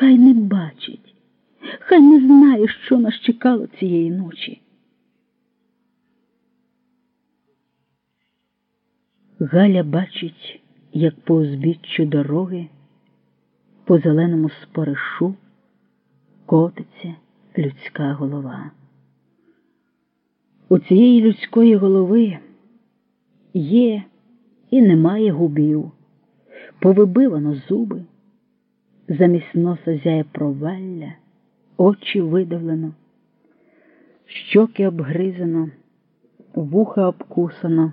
хай не бачить, хай не знає, що нас чекало цієї ночі. Галя бачить, як по узбіччю дороги, по зеленому споришу котиться людська голова. У цієї людської голови є і немає губів, повибивано зуби, замість носа зяє провалля, очі видавлено, щоки обгризано, вуха обкусано,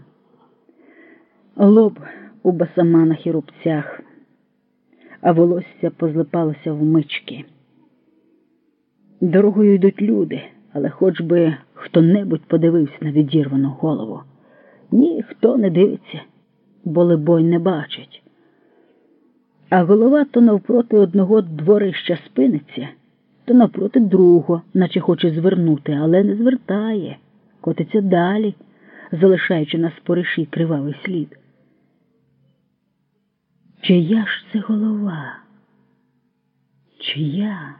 лоб у басаманах і рубцях, а волосся позлипалося в мички. Дорогою йдуть люди, але хоч би хто-небудь подивився на відірвану голову. Ніхто не дивиться, бо, либонь, не бачить. А голова то навпроти одного дворища спиниться, то навпроти другого, наче хоче звернути, але не звертає, котиться далі, залишаючи на спориші кривавий слід. Чия ж це голова? Чия?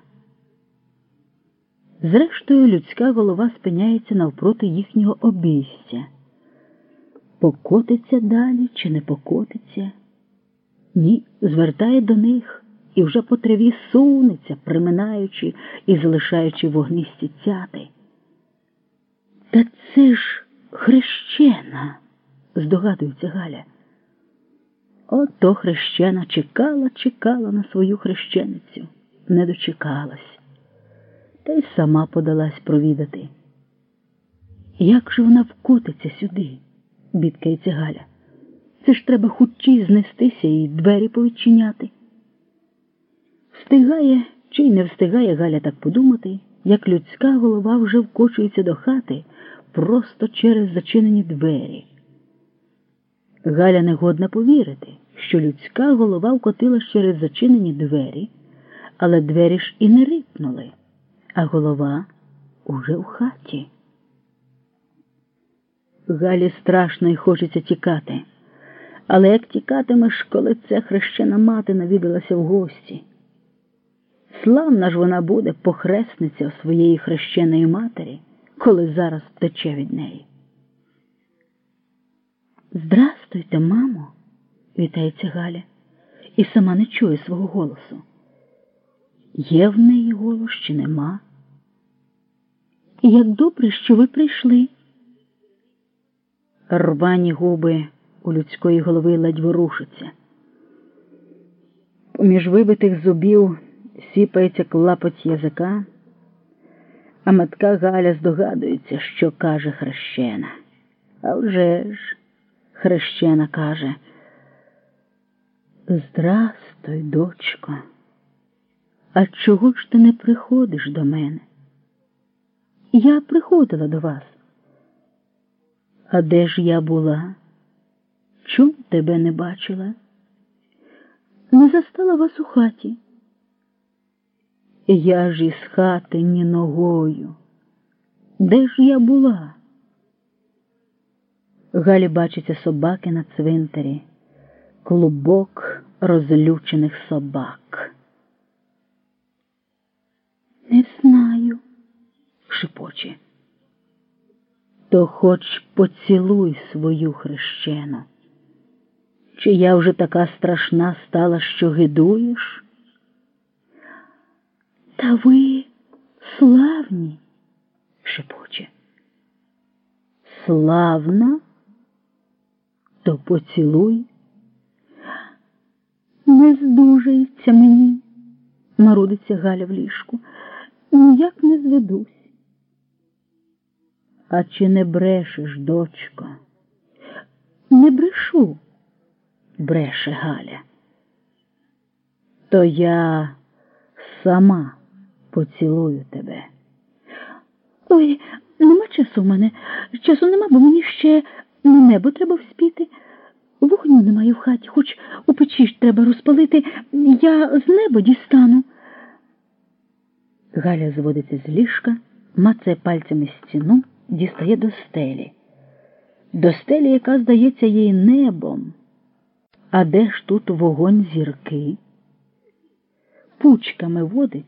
Зрештою, людська голова спиняється навпроти їхнього обійстя. Покотиться далі чи не покотиться? Ні, звертає до них і вже по траві сунеться, приминаючи і залишаючи вогнисті цяти. Та це ж хрещена, здогадується Галя. Ото хрещена чекала, чекала на свою хрещеницю, не дочекалась, та й сама подалась провідати. Як же вона вкотиться сюди? бідкається Галя. Це ж треба хутчі знестися і двері повідчиняти. Встигає чи й не встигає Галя так подумати, як людська голова вже вкочується до хати просто через зачинені двері. Галя не годна повірити, що людська голова вкотилась через зачинені двері, але двері ж і не рипнули, а голова уже в хаті. Галі страшно і хочеться тікати. Але як тікатимеш, коли це хрещена мати навідалася в гості? Славна ж вона буде похресниця своєї хрещеної матері, коли зараз втече від неї. Здрастуйте, мамо, вітається Галя, і сама не чує свого голосу. Є в неї голос чи нема? Як добре, що ви прийшли. Рвані губи у людської голови ледь ворушаться. Поміж вибитих зубів сіпається клапоть язика, а матка Галя здогадується, що каже хрещена. А вже ж хрещена каже. Здрастуй, дочко, а чого ж ти не приходиш до мене? Я приходила до вас. А де ж я була? Чом тебе не бачила? Не застала вас у хаті. Я ж із хати ні ногою. Де ж я була? Галі бачиться собаки на цвинтарі, клубок розлючених собак. Не знаю, шепоче то хоч поцілуй свою хрещену. Чи я вже така страшна стала, що гидуєш? Та ви славні, шепоче. Славна? То поцілуй. Не здужається мені, марудиться Галя в ліжку. Ніяк не зведусь. А чи не брешеш, дочко? Не брешу, бреше Галя. То я сама поцілую тебе. Ой, нема часу в мене. Часу нема, бо мені ще на небо треба вспіти. Вогню немає в хаті, хоч у печі ж треба розпалити. Я з неба дістану. Галя зводиться з ліжка, мацає пальцями стіну дістає до стелі, до стелі, яка здається їй небом. А де ж тут вогонь зірки? пучками водить.